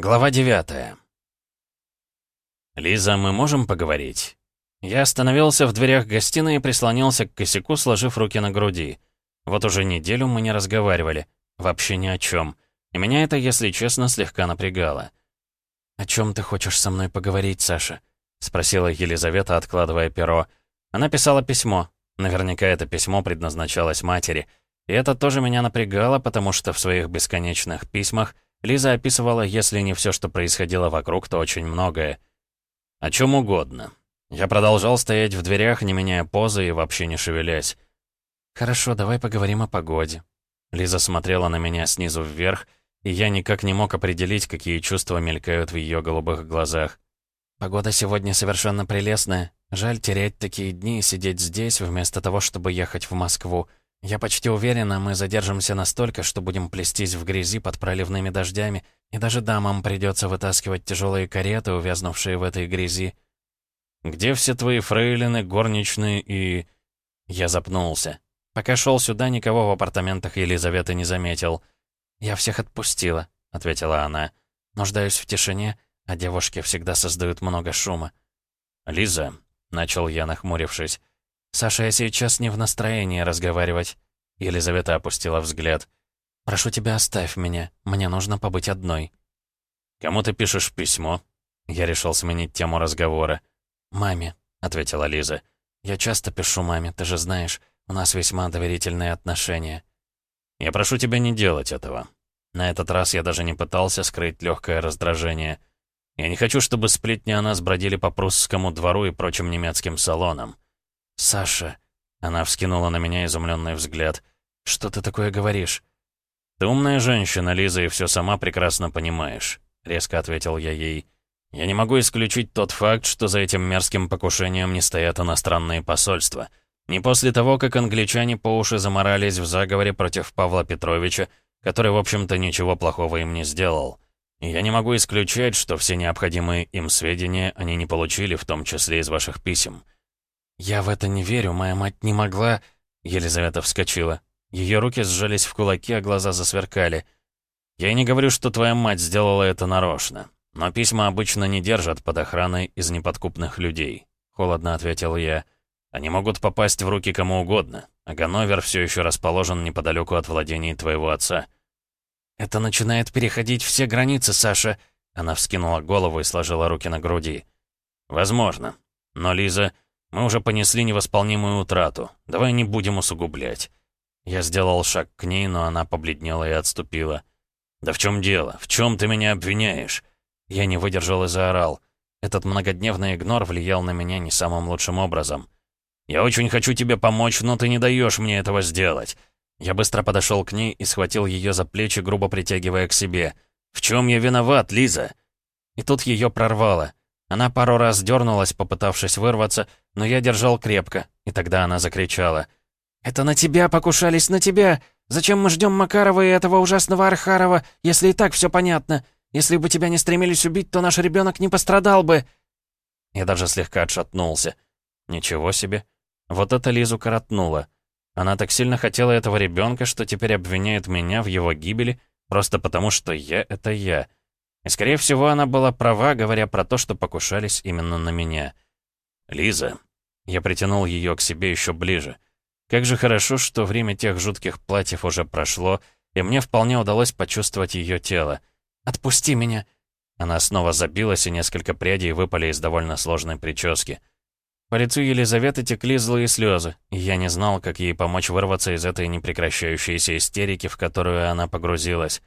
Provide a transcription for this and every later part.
Глава 9 «Лиза, мы можем поговорить?» Я остановился в дверях гостиной и прислонился к косяку, сложив руки на груди. Вот уже неделю мы не разговаривали. Вообще ни о чем. И меня это, если честно, слегка напрягало. «О чем ты хочешь со мной поговорить, Саша?» — спросила Елизавета, откладывая перо. Она писала письмо. Наверняка это письмо предназначалось матери. И это тоже меня напрягало, потому что в своих бесконечных письмах Лиза описывала, если не все, что происходило вокруг, то очень многое. О чем угодно. Я продолжал стоять в дверях, не меняя позы и вообще не шевелясь. «Хорошо, давай поговорим о погоде». Лиза смотрела на меня снизу вверх, и я никак не мог определить, какие чувства мелькают в ее голубых глазах. «Погода сегодня совершенно прелестная. Жаль терять такие дни и сидеть здесь, вместо того, чтобы ехать в Москву. Я почти уверена, мы задержимся настолько, что будем плестись в грязи под проливными дождями, и даже дамам придется вытаскивать тяжелые кареты, увязнувшие в этой грязи. «Где все твои фрейлины, горничные и...» Я запнулся. Пока шел сюда, никого в апартаментах Елизаветы не заметил. «Я всех отпустила», — ответила она. «Нуждаюсь в тишине, а девушки всегда создают много шума». «Лиза», — начал я, нахмурившись, «Саша, я сейчас не в настроении разговаривать». Елизавета опустила взгляд. «Прошу тебя, оставь меня. Мне нужно побыть одной». «Кому ты пишешь письмо?» Я решил сменить тему разговора. «Маме», — ответила Лиза. «Я часто пишу маме, ты же знаешь. У нас весьма доверительные отношения». «Я прошу тебя не делать этого». На этот раз я даже не пытался скрыть легкое раздражение. Я не хочу, чтобы сплетни о нас бродили по прусскому двору и прочим немецким салонам. «Саша...» Она вскинула на меня изумленный взгляд. «Что ты такое говоришь?» «Ты умная женщина, Лиза, и все сама прекрасно понимаешь», — резко ответил я ей. «Я не могу исключить тот факт, что за этим мерзким покушением не стоят иностранные посольства. Не после того, как англичане по уши заморались в заговоре против Павла Петровича, который, в общем-то, ничего плохого им не сделал. И я не могу исключать, что все необходимые им сведения они не получили, в том числе из ваших писем». «Я в это не верю, моя мать не могла...» Елизавета вскочила. Ее руки сжались в кулаки, а глаза засверкали. «Я не говорю, что твоя мать сделала это нарочно, но письма обычно не держат под охраной из неподкупных людей», — холодно ответил я. «Они могут попасть в руки кому угодно, а Ганновер все еще расположен неподалеку от владений твоего отца». «Это начинает переходить все границы, Саша», — она вскинула голову и сложила руки на груди. «Возможно. Но, Лиза, мы уже понесли невосполнимую утрату. Давай не будем усугублять». Я сделал шаг к ней, но она побледнела и отступила. «Да в чем дело? В чем ты меня обвиняешь?» Я не выдержал и заорал. Этот многодневный игнор влиял на меня не самым лучшим образом. «Я очень хочу тебе помочь, но ты не даешь мне этого сделать». Я быстро подошел к ней и схватил ее за плечи, грубо притягивая к себе. «В чем я виноват, Лиза?» И тут ее прорвало. Она пару раз дернулась, попытавшись вырваться, но я держал крепко, и тогда она закричала. «Это на тебя покушались, на тебя! Зачем мы ждем Макарова и этого ужасного Архарова, если и так все понятно? Если бы тебя не стремились убить, то наш ребенок не пострадал бы!» Я даже слегка отшатнулся. Ничего себе. Вот это Лизу коротнуло. Она так сильно хотела этого ребенка, что теперь обвиняет меня в его гибели, просто потому что я — это я. И, скорее всего, она была права, говоря про то, что покушались именно на меня. «Лиза». Я притянул ее к себе еще ближе. Как же хорошо, что время тех жутких платьев уже прошло, и мне вполне удалось почувствовать ее тело. «Отпусти меня!» Она снова забилась, и несколько прядей выпали из довольно сложной прически. По лицу Елизаветы текли злые слезы, и я не знал, как ей помочь вырваться из этой непрекращающейся истерики, в которую она погрузилась.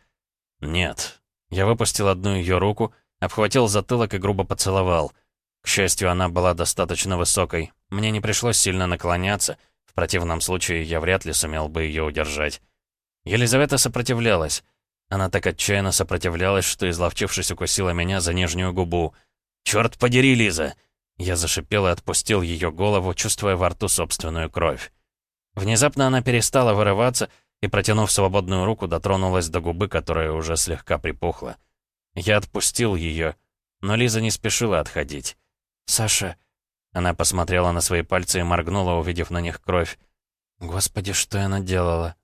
«Нет, я выпустил одну ее руку, обхватил затылок и грубо поцеловал. К счастью, она была достаточно высокой. Мне не пришлось сильно наклоняться, в противном случае я вряд ли сумел бы ее удержать. Елизавета сопротивлялась. Она так отчаянно сопротивлялась, что, изловчившись, укусила меня за нижнюю губу. «Черт подери, Лиза!» Я зашипел и отпустил ее голову, чувствуя во рту собственную кровь. Внезапно она перестала вырываться, и, протянув свободную руку, дотронулась до губы, которая уже слегка припухла. Я отпустил ее, но Лиза не спешила отходить. «Саша...» Она посмотрела на свои пальцы и моргнула, увидев на них кровь. «Господи, что я наделала?»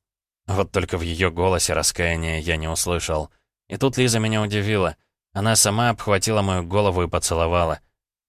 Вот только в ее голосе раскаяния я не услышал. И тут Лиза меня удивила. Она сама обхватила мою голову и поцеловала.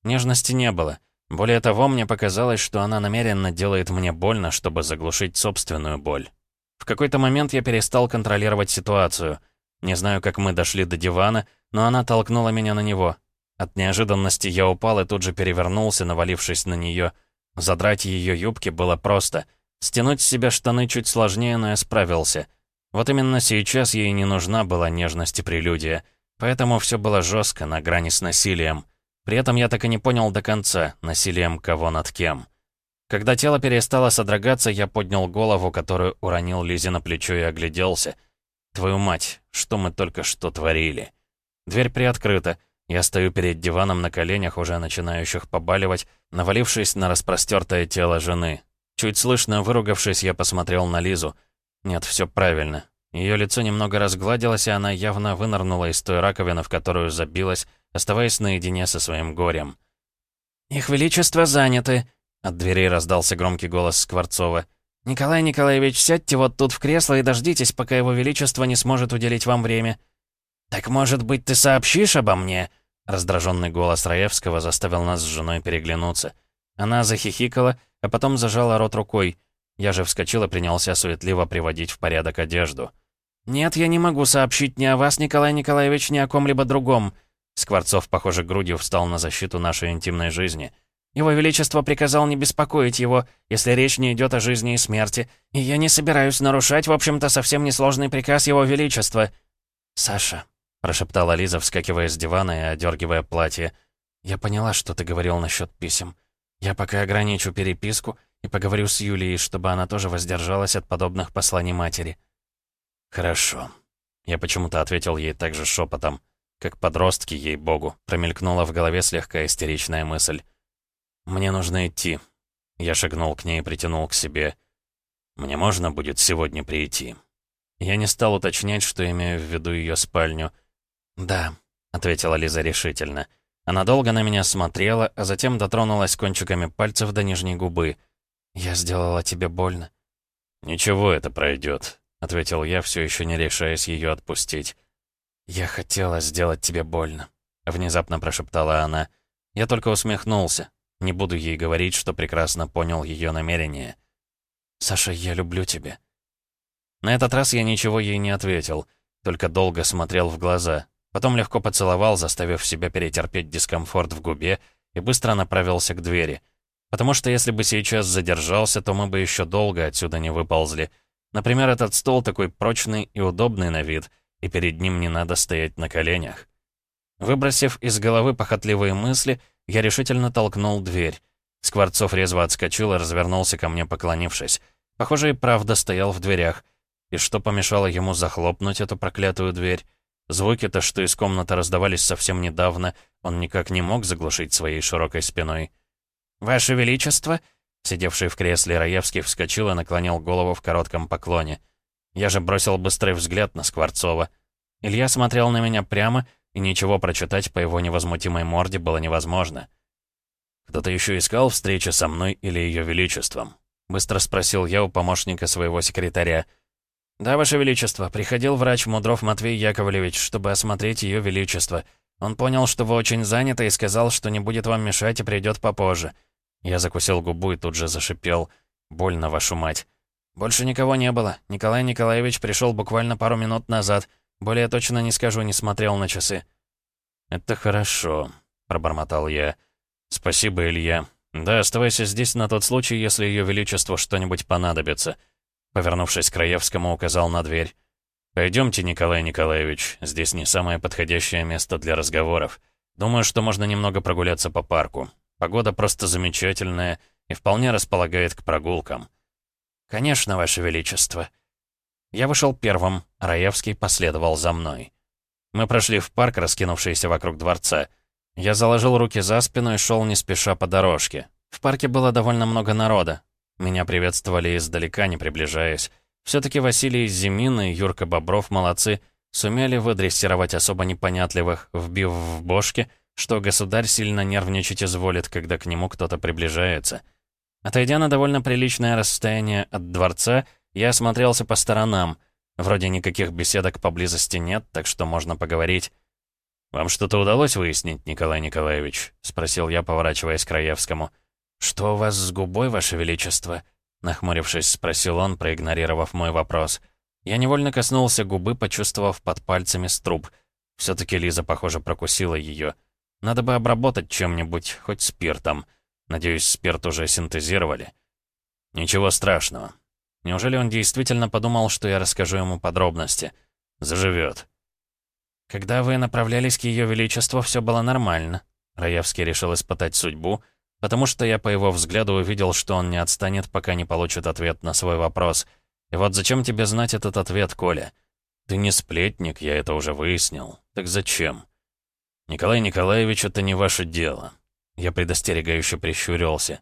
Нежности не было. Более того, мне показалось, что она намеренно делает мне больно, чтобы заглушить собственную боль. В какой-то момент я перестал контролировать ситуацию. Не знаю, как мы дошли до дивана, но она толкнула меня на него. От неожиданности я упал и тут же перевернулся, навалившись на нее. Задрать ее юбки было просто. Стянуть с себя штаны чуть сложнее, но я справился. Вот именно сейчас ей не нужна была нежность и прелюдия. Поэтому все было жестко, на грани с насилием. При этом я так и не понял до конца, насилием кого над кем. Когда тело перестало содрогаться, я поднял голову, которую уронил Лизе на плечо и огляделся. Твою мать, что мы только что творили. Дверь приоткрыта. Я стою перед диваном на коленях, уже начинающих побаливать, навалившись на распростертое тело жены. Чуть слышно выругавшись, я посмотрел на Лизу. Нет, все правильно. Ее лицо немного разгладилось, и она явно вынырнула из той раковины, в которую забилась, оставаясь наедине со своим горем. «Их Величество заняты!» От дверей раздался громкий голос Скворцова. «Николай Николаевич, сядьте вот тут в кресло и дождитесь, пока Его Величество не сможет уделить вам время». «Так, может быть, ты сообщишь обо мне?» Раздраженный голос Раевского заставил нас с женой переглянуться. Она захихикала, а потом зажала рот рукой. Я же вскочил и принялся суетливо приводить в порядок одежду. «Нет, я не могу сообщить ни о вас, Николай Николаевич, ни о ком-либо другом. Скворцов, похоже, грудью встал на защиту нашей интимной жизни. Его Величество приказал не беспокоить его, если речь не идет о жизни и смерти, и я не собираюсь нарушать, в общем-то, совсем несложный приказ Его Величества. «Саша», — прошептала Лиза, вскакивая с дивана и одергивая платье, «я поняла, что ты говорил насчет писем. Я пока ограничу переписку и поговорю с Юлией, чтобы она тоже воздержалась от подобных посланий матери». «Хорошо». Я почему-то ответил ей также шепотом. Как подростки, ей-богу, промелькнула в голове слегка истеричная мысль. «Мне нужно идти». Я шагнул к ней и притянул к себе. «Мне можно будет сегодня прийти?» Я не стал уточнять, что имею в виду ее спальню. «Да», — ответила Лиза решительно. Она долго на меня смотрела, а затем дотронулась кончиками пальцев до нижней губы. «Я сделала тебе больно». «Ничего, это пройдет», — ответил я, все еще не решаясь ее отпустить. «Я хотела сделать тебе больно», — внезапно прошептала она. Я только усмехнулся. Не буду ей говорить, что прекрасно понял ее намерение. «Саша, я люблю тебя». На этот раз я ничего ей не ответил, только долго смотрел в глаза. Потом легко поцеловал, заставив себя перетерпеть дискомфорт в губе, и быстро направился к двери. Потому что если бы сейчас задержался, то мы бы еще долго отсюда не выползли. Например, этот стол такой прочный и удобный на вид — и перед ним не надо стоять на коленях. Выбросив из головы похотливые мысли, я решительно толкнул дверь. Скворцов резво отскочил и развернулся ко мне, поклонившись. Похоже, и правда стоял в дверях. И что помешало ему захлопнуть эту проклятую дверь? Звуки-то, что из комнаты раздавались совсем недавно, он никак не мог заглушить своей широкой спиной. «Ваше Величество!» Сидевший в кресле Раевский вскочил и наклонил голову в коротком поклоне. Я же бросил быстрый взгляд на Скворцова. Илья смотрел на меня прямо, и ничего прочитать по его невозмутимой морде было невозможно. «Кто-то еще искал встречи со мной или Ее Величеством?» Быстро спросил я у помощника своего секретаря. «Да, Ваше Величество, приходил врач Мудров Матвей Яковлевич, чтобы осмотреть Ее Величество. Он понял, что вы очень заняты и сказал, что не будет вам мешать и придет попозже». Я закусил губу и тут же зашипел. «Больно, вашу мать». «Больше никого не было. Николай Николаевич пришел буквально пару минут назад. Более точно не скажу, не смотрел на часы». «Это хорошо», — пробормотал я. «Спасибо, Илья. Да, оставайся здесь на тот случай, если Ее Величеству что-нибудь понадобится». Повернувшись к Краевскому, указал на дверь. «Пойдемте, Николай Николаевич. Здесь не самое подходящее место для разговоров. Думаю, что можно немного прогуляться по парку. Погода просто замечательная и вполне располагает к прогулкам». «Конечно, Ваше Величество». Я вышел первым, Раевский последовал за мной. Мы прошли в парк, раскинувшийся вокруг дворца. Я заложил руки за спину и шел не спеша по дорожке. В парке было довольно много народа. Меня приветствовали издалека, не приближаясь. Все-таки Василий Зимин и Юрка Бобров молодцы, сумели выдрессировать особо непонятливых, вбив в бошки, что государь сильно нервничать изволит, когда к нему кто-то приближается. Отойдя на довольно приличное расстояние от дворца, я осмотрелся по сторонам. Вроде никаких беседок поблизости нет, так что можно поговорить. «Вам что-то удалось выяснить, Николай Николаевич?» — спросил я, поворачиваясь к Раевскому. «Что у вас с губой, Ваше Величество?» — нахмурившись, спросил он, проигнорировав мой вопрос. Я невольно коснулся губы, почувствовав под пальцами струб. все таки Лиза, похоже, прокусила ее. Надо бы обработать чем-нибудь, хоть спиртом. Надеюсь, спирт уже синтезировали. Ничего страшного. Неужели он действительно подумал, что я расскажу ему подробности? Заживет. Когда вы направлялись к Ее Величеству, все было нормально. Раевский решил испытать судьбу, потому что я по его взгляду увидел, что он не отстанет, пока не получит ответ на свой вопрос. И вот зачем тебе знать этот ответ, Коля? Ты не сплетник, я это уже выяснил. Так зачем? Николай Николаевич, это не ваше дело. Я предостерегающе прищурился.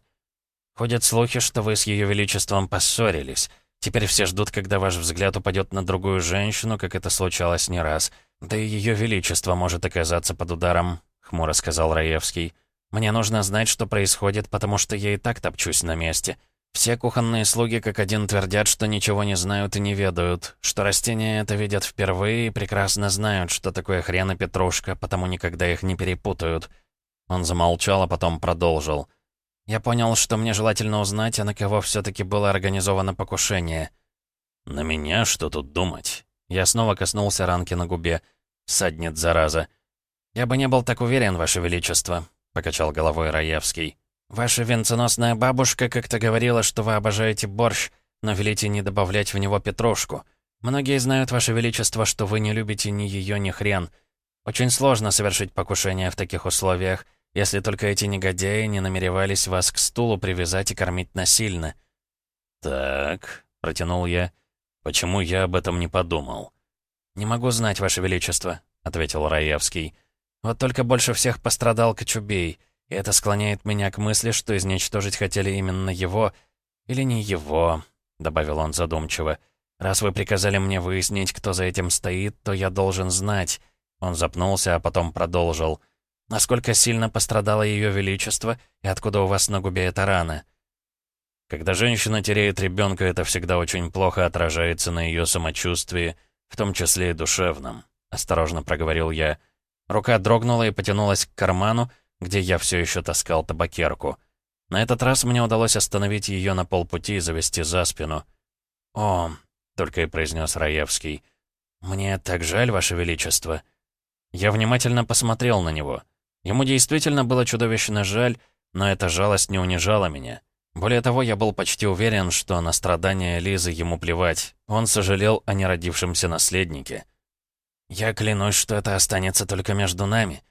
Ходят слухи, что вы с Ее Величеством поссорились. Теперь все ждут, когда ваш взгляд упадет на другую женщину, как это случалось не раз — «Да и Ее Величество может оказаться под ударом», — хмуро сказал Раевский. «Мне нужно знать, что происходит, потому что я и так топчусь на месте. Все кухонные слуги как один твердят, что ничего не знают и не ведают, что растения это видят впервые и прекрасно знают, что такое хрен и петрушка, потому никогда их не перепутают». Он замолчал, а потом продолжил. «Я понял, что мне желательно узнать, а на кого все таки было организовано покушение». «На меня что тут думать?» Я снова коснулся ранки на губе. Саднет, зараза. «Я бы не был так уверен, Ваше Величество», — покачал головой Раевский. «Ваша венценосная бабушка как-то говорила, что вы обожаете борщ, но велите не добавлять в него петрушку. Многие знают, Ваше Величество, что вы не любите ни ее, ни хрен. Очень сложно совершить покушение в таких условиях, если только эти негодяи не намеревались вас к стулу привязать и кормить насильно». «Так», — протянул я, — Почему я об этом не подумал? «Не могу знать, Ваше Величество», — ответил Раевский. «Вот только больше всех пострадал Кочубей, и это склоняет меня к мысли, что изничтожить хотели именно его, или не его», — добавил он задумчиво. «Раз вы приказали мне выяснить, кто за этим стоит, то я должен знать». Он запнулся, а потом продолжил. «Насколько сильно пострадало Ее Величество, и откуда у вас на губе эта рана?» Когда женщина теряет ребенка, это всегда очень плохо отражается на ее самочувствии, в том числе и душевном», — осторожно проговорил я. Рука дрогнула и потянулась к карману, где я все еще таскал табакерку. На этот раз мне удалось остановить ее на полпути и завести за спину. «О», — только и произнес Раевский, — «мне так жаль, Ваше Величество». Я внимательно посмотрел на него. Ему действительно было чудовищно жаль, но эта жалость не унижала меня. Более того, я был почти уверен, что на страдания Лизы ему плевать. Он сожалел о неродившемся наследнике. «Я клянусь, что это останется только между нами».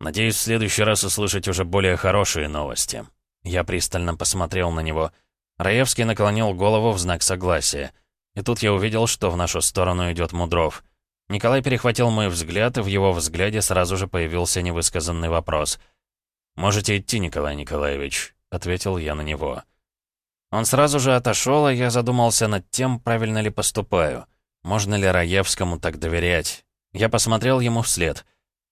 «Надеюсь, в следующий раз услышать уже более хорошие новости». Я пристально посмотрел на него. Раевский наклонил голову в знак согласия. И тут я увидел, что в нашу сторону идет Мудров. Николай перехватил мой взгляд, и в его взгляде сразу же появился невысказанный вопрос. «Можете идти, Николай Николаевич ответил я на него. Он сразу же отошел, а я задумался над тем, правильно ли поступаю. Можно ли Раевскому так доверять? Я посмотрел ему вслед.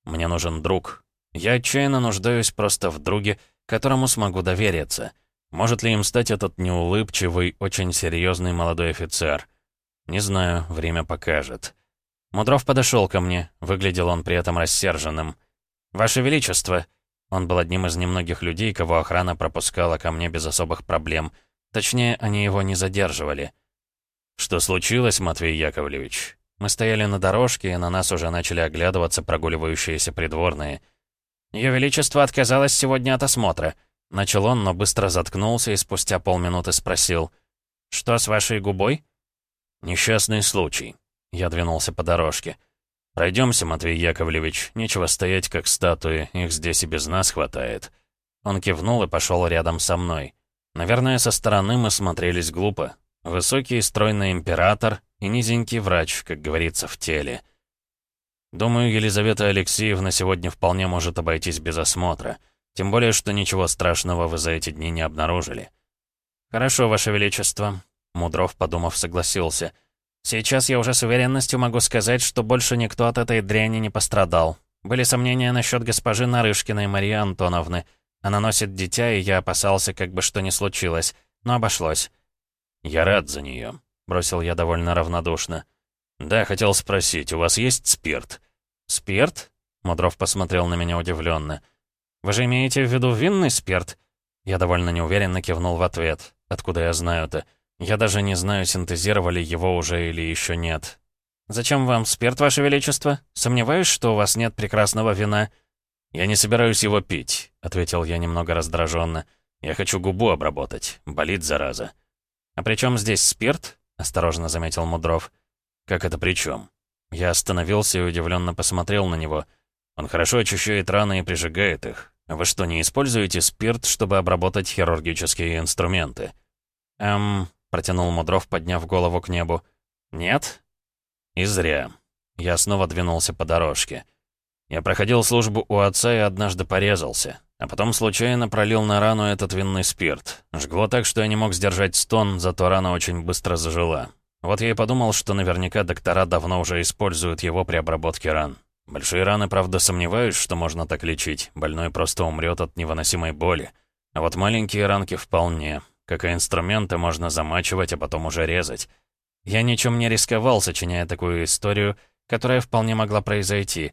Мне нужен друг. Я отчаянно нуждаюсь просто в друге, которому смогу довериться. Может ли им стать этот неулыбчивый, очень серьезный молодой офицер? Не знаю, время покажет. Мудров подошел ко мне, выглядел он при этом рассерженным. «Ваше Величество!» Он был одним из немногих людей, кого охрана пропускала ко мне без особых проблем. Точнее, они его не задерживали. «Что случилось, Матвей Яковлевич?» Мы стояли на дорожке, и на нас уже начали оглядываться прогуливающиеся придворные. «Ее Величество отказалось сегодня от осмотра». Начал он, но быстро заткнулся и спустя полминуты спросил. «Что с вашей губой?» «Несчастный случай». Я двинулся по дорожке. «Пройдемся, Матвей Яковлевич. Нечего стоять, как статуи. Их здесь и без нас хватает». Он кивнул и пошел рядом со мной. Наверное, со стороны мы смотрелись глупо. Высокий стройный император и низенький врач, как говорится, в теле. Думаю, Елизавета Алексеевна сегодня вполне может обойтись без осмотра. Тем более, что ничего страшного вы за эти дни не обнаружили. «Хорошо, Ваше Величество», — Мудров, подумав, согласился. Сейчас я уже с уверенностью могу сказать, что больше никто от этой дряни не пострадал. Были сомнения насчет госпожи Нарышкиной Марии Антоновны. Она носит дитя, и я опасался, как бы что ни случилось. Но обошлось. «Я рад за нее», — бросил я довольно равнодушно. «Да, хотел спросить, у вас есть спирт?» «Спирт?» Мудров посмотрел на меня удивленно. «Вы же имеете в виду винный спирт?» Я довольно неуверенно кивнул в ответ. «Откуда я знаю-то? Я даже не знаю, синтезировали его уже или еще нет. «Зачем вам спирт, Ваше Величество? Сомневаюсь, что у вас нет прекрасного вина». «Я не собираюсь его пить», — ответил я немного раздраженно. «Я хочу губу обработать. Болит, зараза». «А при чем здесь спирт?» — осторожно заметил Мудров. «Как это при чем? Я остановился и удивленно посмотрел на него. Он хорошо очищает раны и прижигает их. Вы что, не используете спирт, чтобы обработать хирургические инструменты?» «Эм...» — протянул Мудров, подняв голову к небу. «Нет?» «И зря». Я снова двинулся по дорожке. Я проходил службу у отца и однажды порезался, а потом случайно пролил на рану этот винный спирт. Жгло так, что я не мог сдержать стон, зато рана очень быстро зажила. Вот я и подумал, что наверняка доктора давно уже используют его при обработке ран. Большие раны, правда, сомневаюсь, что можно так лечить. Больной просто умрет от невыносимой боли. А вот маленькие ранки вполне. Как и инструменты, можно замачивать, а потом уже резать. Я ничем не рисковал, сочиняя такую историю, которая вполне могла произойти.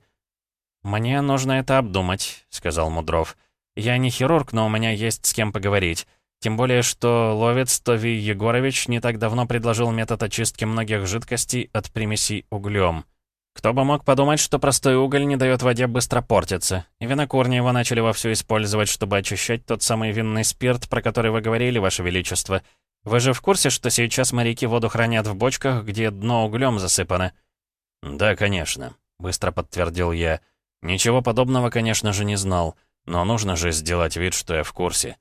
«Мне нужно это обдумать», — сказал Мудров. «Я не хирург, но у меня есть с кем поговорить. Тем более, что ловец Тови Егорович не так давно предложил метод очистки многих жидкостей от примесей углем». Кто бы мог подумать, что простой уголь не дает воде быстро портиться. И винокурни его начали вовсю использовать, чтобы очищать тот самый винный спирт, про который вы говорили, Ваше Величество. Вы же в курсе, что сейчас моряки воду хранят в бочках, где дно углем засыпано? Да, конечно, быстро подтвердил я. Ничего подобного, конечно же, не знал, но нужно же сделать вид, что я в курсе.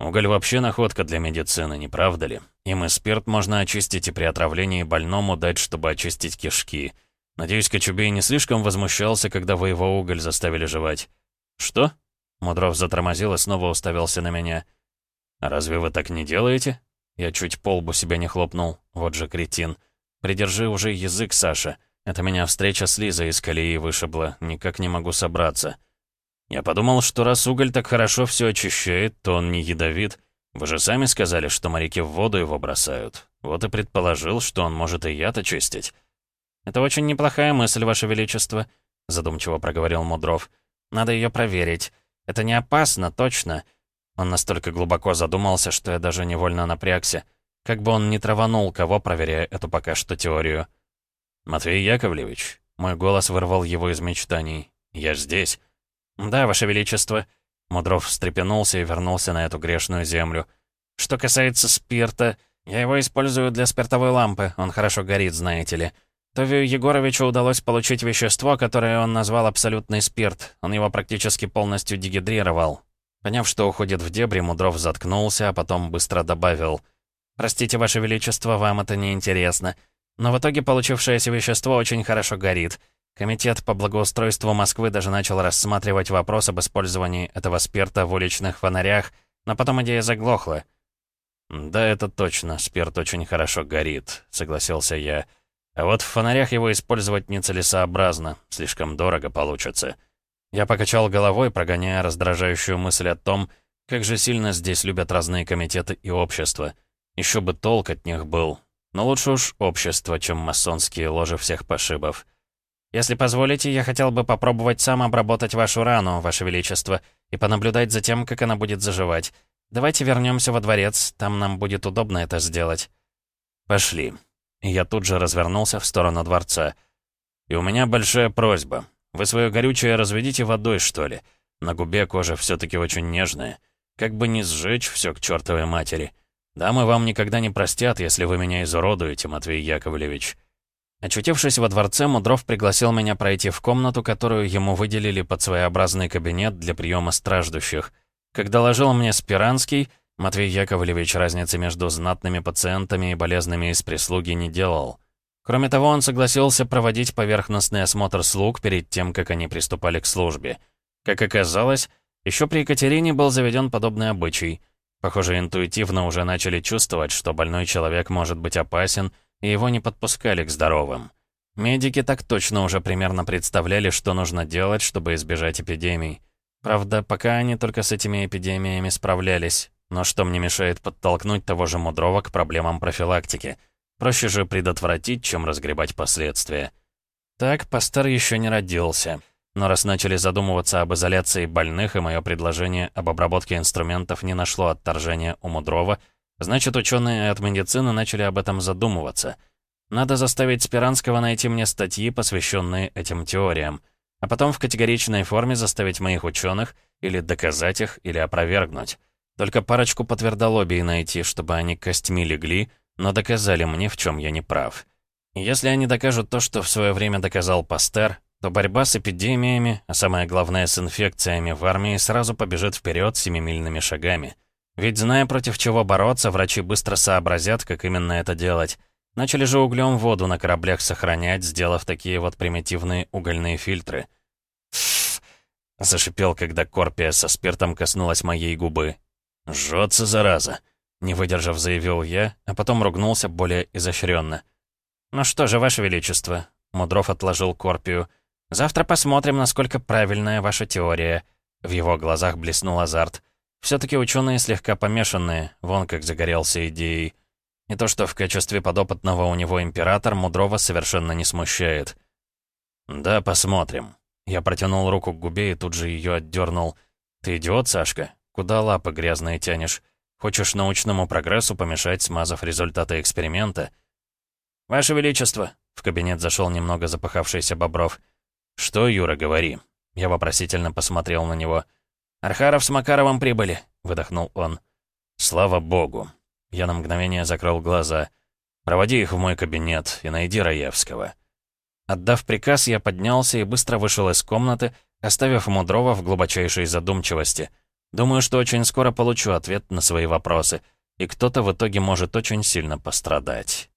Уголь вообще находка для медицины, не правда ли? Им и спирт можно очистить и при отравлении больному дать, чтобы очистить кишки. Надеюсь, Кочубей не слишком возмущался, когда вы его уголь заставили жевать. «Что?» Мудров затормозил и снова уставился на меня. «Разве вы так не делаете?» Я чуть по лбу себя не хлопнул. Вот же кретин. «Придержи уже язык, Саша. Это меня встреча с Лизой из колеи вышибла. Никак не могу собраться». Я подумал, что раз уголь так хорошо все очищает, то он не ядовит. Вы же сами сказали, что моряки в воду его бросают. Вот и предположил, что он может и яд очистить. «Это очень неплохая мысль, Ваше Величество», — задумчиво проговорил Мудров. «Надо ее проверить. Это не опасно, точно». Он настолько глубоко задумался, что я даже невольно напрягся. Как бы он ни траванул кого, проверяя эту пока что теорию. «Матвей Яковлевич», — мой голос вырвал его из мечтаний. «Я здесь». «Да, Ваше Величество». Мудров встрепенулся и вернулся на эту грешную землю. «Что касается спирта, я его использую для спиртовой лампы. Он хорошо горит, знаете ли. Товию Егоровичу удалось получить вещество, которое он назвал абсолютный спирт. Он его практически полностью дегидрировал. Поняв, что уходит в дебри, Мудров заткнулся, а потом быстро добавил. «Простите, Ваше Величество, вам это не интересно. Но в итоге получившееся вещество очень хорошо горит. Комитет по благоустройству Москвы даже начал рассматривать вопрос об использовании этого спирта в уличных фонарях, но потом идея заглохла». «Да, это точно, спирт очень хорошо горит», — согласился я. А вот в фонарях его использовать нецелесообразно, слишком дорого получится. Я покачал головой, прогоняя раздражающую мысль о том, как же сильно здесь любят разные комитеты и общества. Еще бы толк от них был. Но лучше уж общество, чем масонские ложи всех пошибов. «Если позволите, я хотел бы попробовать сам обработать вашу рану, ваше величество, и понаблюдать за тем, как она будет заживать. Давайте вернемся во дворец, там нам будет удобно это сделать». «Пошли», я тут же развернулся в сторону дворца. «И у меня большая просьба. Вы свое горючее разведите водой, что ли? На губе кожа все-таки очень нежная. Как бы не сжечь все к чертовой матери. Дамы вам никогда не простят, если вы меня изуродуете, Матвей Яковлевич». Очутившись во дворце, Мудров пригласил меня пройти в комнату, которую ему выделили под своеобразный кабинет для приема страждущих. Когда ложил мне Спиранский, Матвей Яковлевич разницы между знатными пациентами и болезными из прислуги не делал. Кроме того, он согласился проводить поверхностный осмотр слуг перед тем, как они приступали к службе. Как оказалось, еще при Екатерине был заведен подобный обычай. Похоже, интуитивно уже начали чувствовать, что больной человек может быть опасен, и его не подпускали к здоровым. Медики так точно уже примерно представляли, что нужно делать, чтобы избежать эпидемий. Правда, пока они только с этими эпидемиями справлялись, но что мне мешает подтолкнуть того же Мудрого к проблемам профилактики? Проще же предотвратить, чем разгребать последствия. Так, Пастер еще не родился. Но раз начали задумываться об изоляции больных, и мое предложение об обработке инструментов не нашло отторжения у Мудрова, значит, ученые от медицины начали об этом задумываться. Надо заставить Спиранского найти мне статьи, посвященные этим теориям, а потом в категоричной форме заставить моих ученых или доказать их, или опровергнуть. Только парочку подтвердолобий найти, чтобы они костьми легли, но доказали мне, в чем я не прав. Если они докажут то, что в свое время доказал Пастер, то борьба с эпидемиями, а самое главное с инфекциями в армии, сразу побежит вперед семимильными шагами. Ведь зная, против чего бороться, врачи быстро сообразят, как именно это делать. Начали же углем воду на кораблях сохранять, сделав такие вот примитивные угольные фильтры. Зашипел, когда корпия со спиртом коснулась моей губы. «Жжется, зараза!» — не выдержав, заявил я, а потом ругнулся более изощренно. «Ну что же, Ваше Величество», — Мудров отложил Корпию, «завтра посмотрим, насколько правильная ваша теория». В его глазах блеснул азарт. Все-таки ученые слегка помешанные, вон как загорелся идеей. И то, что в качестве подопытного у него император, Мудрова совершенно не смущает. «Да, посмотрим». Я протянул руку к губе и тут же ее отдернул. «Ты идиот, Сашка? Куда лапы грязные тянешь? Хочешь научному прогрессу помешать, смазав результаты эксперимента?» «Ваше Величество!» — в кабинет зашел немного запахавшийся Бобров. «Что, Юра, говори?» Я вопросительно посмотрел на него. «Архаров с Макаровым прибыли», — выдохнул он. «Слава богу!» Я на мгновение закрыл глаза. «Проводи их в мой кабинет и найди Раевского». Отдав приказ, я поднялся и быстро вышел из комнаты, оставив Мудрова в глубочайшей задумчивости. Думаю, что очень скоро получу ответ на свои вопросы, и кто-то в итоге может очень сильно пострадать.